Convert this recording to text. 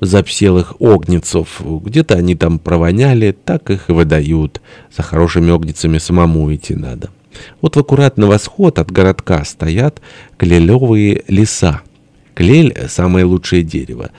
запселых огнецов. Где-то они там провоняли, так их и выдают. За хорошими огнецами самому идти надо. Вот в аккуратно восход от городка стоят клелевые леса. Клель — самое лучшее дерево.